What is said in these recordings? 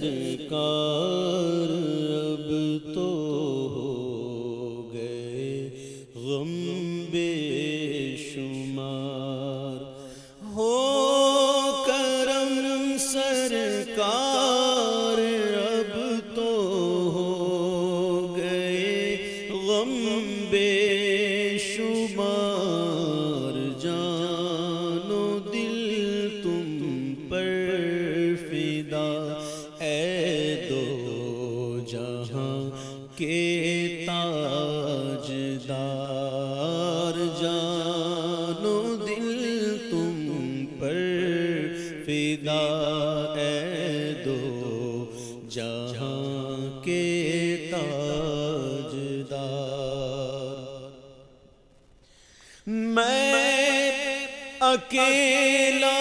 سرکار دو جہاں کے تاج دار جانو دل تم پر فدا اے دو جہاں کے تاجدار میں اکیلا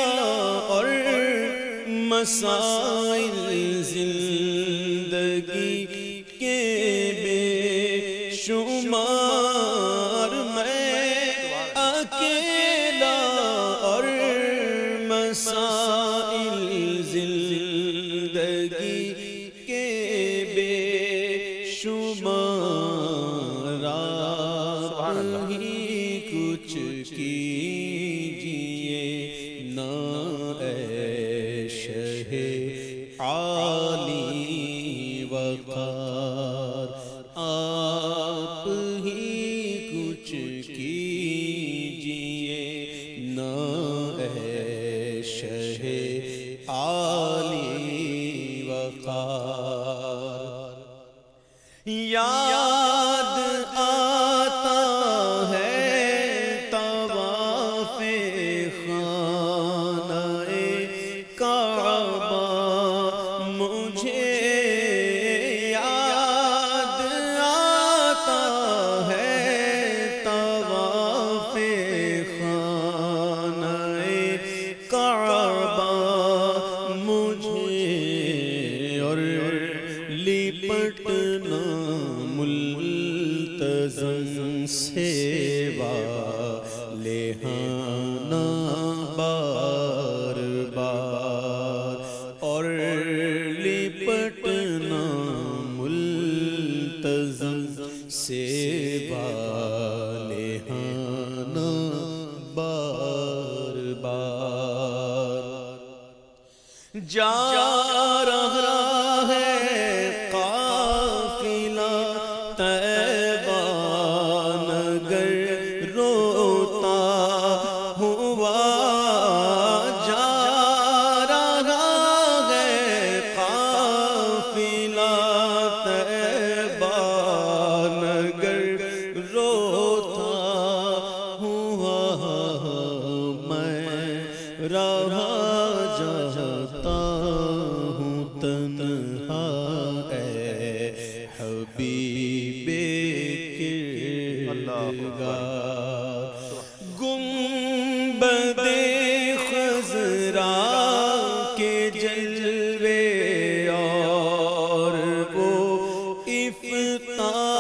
مسائل زندگی کے بے شمار سیوا ہاں، بار بار۔ جان رہا جاتا ہوں تنہا اے حبیب کردگار۔ گنبد خزرا کے جلوے اور وہ افطاریاں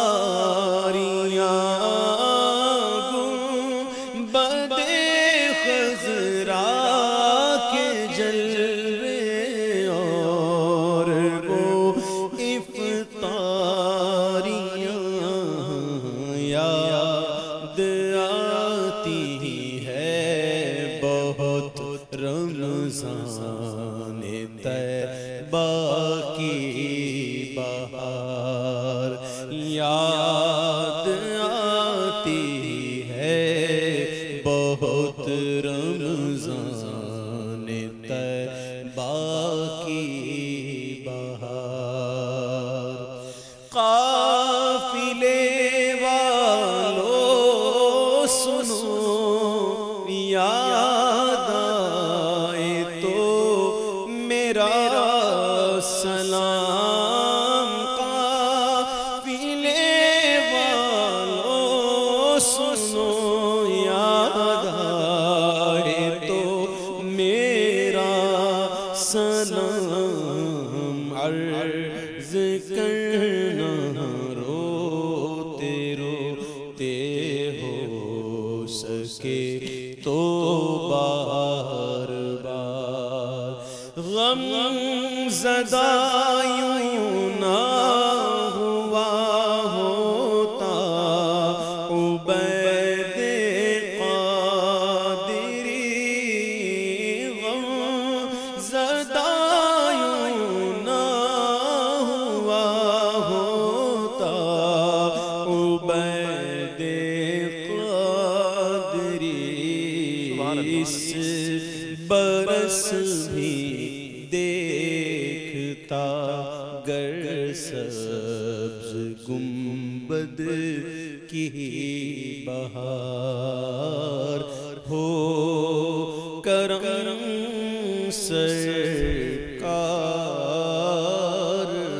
بہت رمضان طیبہ کی بہار یاد آتی میرا سلام قافلے والو سنو یاد آئے تو میرا سلام عرض کرنا روتے روتے ہو سکے۔ زدہ یوں نہ ہوا ہوتا۔ عبید قادری غم زدہ یوں نہ ہوا ہوتا۔ عبید قادری اس برس بھی گر سبز گنبد کی بہار۔ ہو کرم سرکار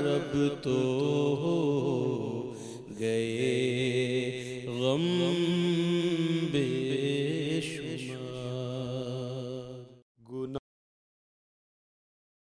رب تو ہو گئے